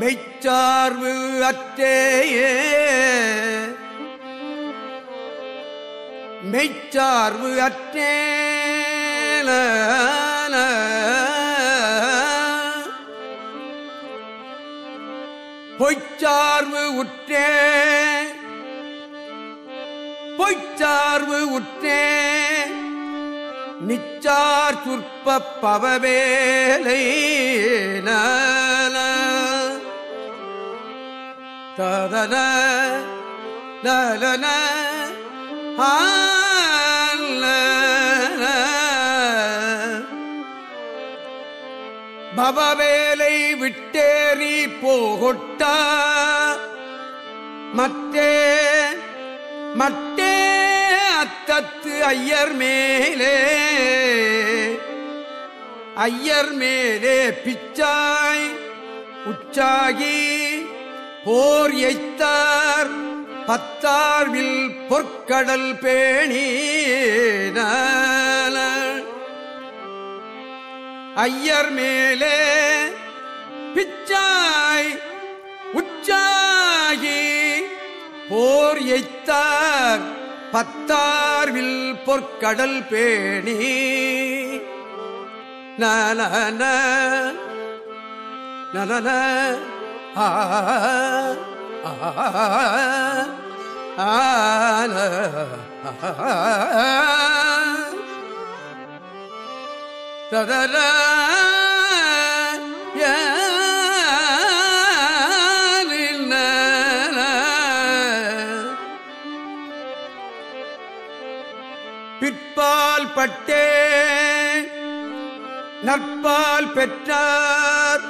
மெய்ச்சார்பு அற்றேயே. மெய்ச்சார்பு அற்றேன பொய்ச்சார்பு உற்றே. பொய்ச்சார்பு உற்றே. நிச்சார் சுற்ப பவவேலை ததன நலன பவவேலை விட்டேறி போகொட்ட. மற்றே மட்டே அத்தத்து ஐயர் மேலே. ஐயர் மேலே பிச்சாய் உச்சாகி போர் எய்த்தார். பத்தார்வில் பொற்கடல் பேணி ஐயர் மேலே பிச்சாய் உச்சாகி போர் எய்த்தார். பத்தார்வில் பொற்கடல் பேணி. நன நலன ஆ ஆன பட்டே நற்பால் பெற்றார்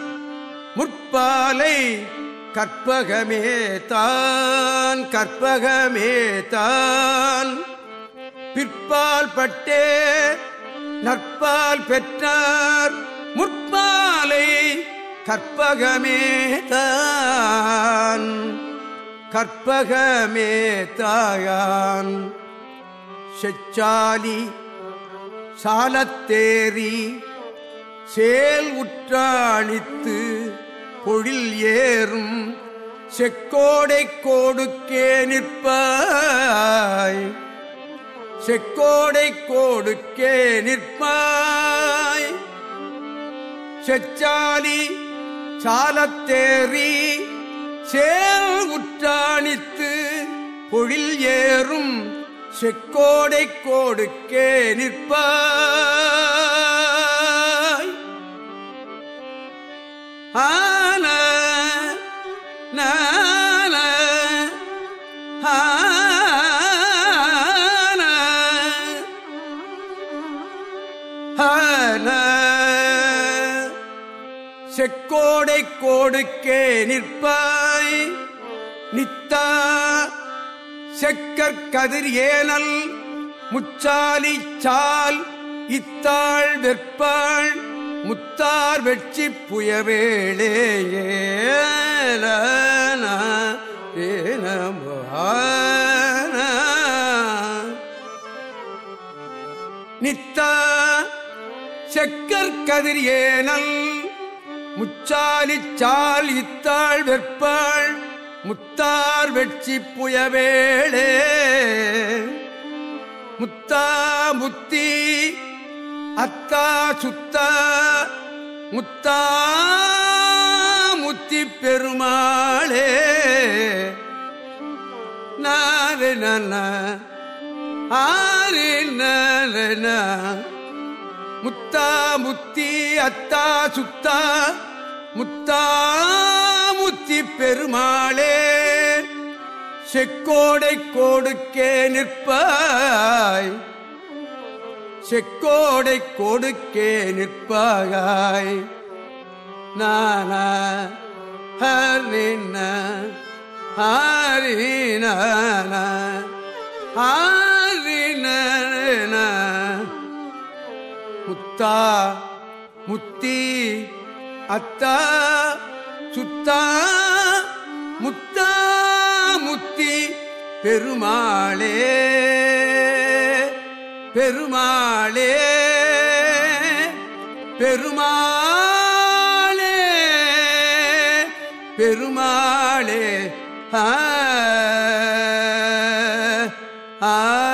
முற்பாலை கற்பகமே தான் கற்பகமே தான். பிற்பால் பட்டே நற்பால் பெற்றார் முற்பாலை கற்பகமே தான். கற்பகமே தாயான் செச்சாலி சாலத்தேரி சேல் உற்றாணித்து பொழில் ஏறும் செக்கோடை கோடுக்கே நிற்பாய். செக்கோடை கோடுக்கே நிற்பாய். செச்சாலி சாலத்தேறி சேல் உற்றாணித்து பொழில் ஏறும் செக்கோடை கோடுக்கே நிற்பாய். ஆன செக்கோடை கோடுக்கே நிற்பாய். நித்தா செக்கற்கதிர் ஏனல் முச்சாலி சால் இத்தாள் வெற்பாள் முத்தார் வெட்சி புயவேளே நித்தா செக்கற் ஏனல் முச்சாலி சால் இத்தாள் வெற்பாள் முத்தார் வெட்சி புயவேளே. முத்தா முத்தி அத்தா சுத்தா முத்தா முத்தி பெருமாளே. நாரு நன ஆறு நன முத்தா முத்தி அத்தா சுத்தா முத்தா முத்தி பெருமாளே செக்கோடை கோடுக்கே நிற்பாய். செக்கோடை கொடுக்கே நிற்பாகாய் நானா ஹரின ஹரின ஹரின. முத்தா முத்தி அத்தா சுத்தா முத்தா முத்தி பெருமாளே பெருமாளே பெருமாளே பெருமாளே ஆ ஆ.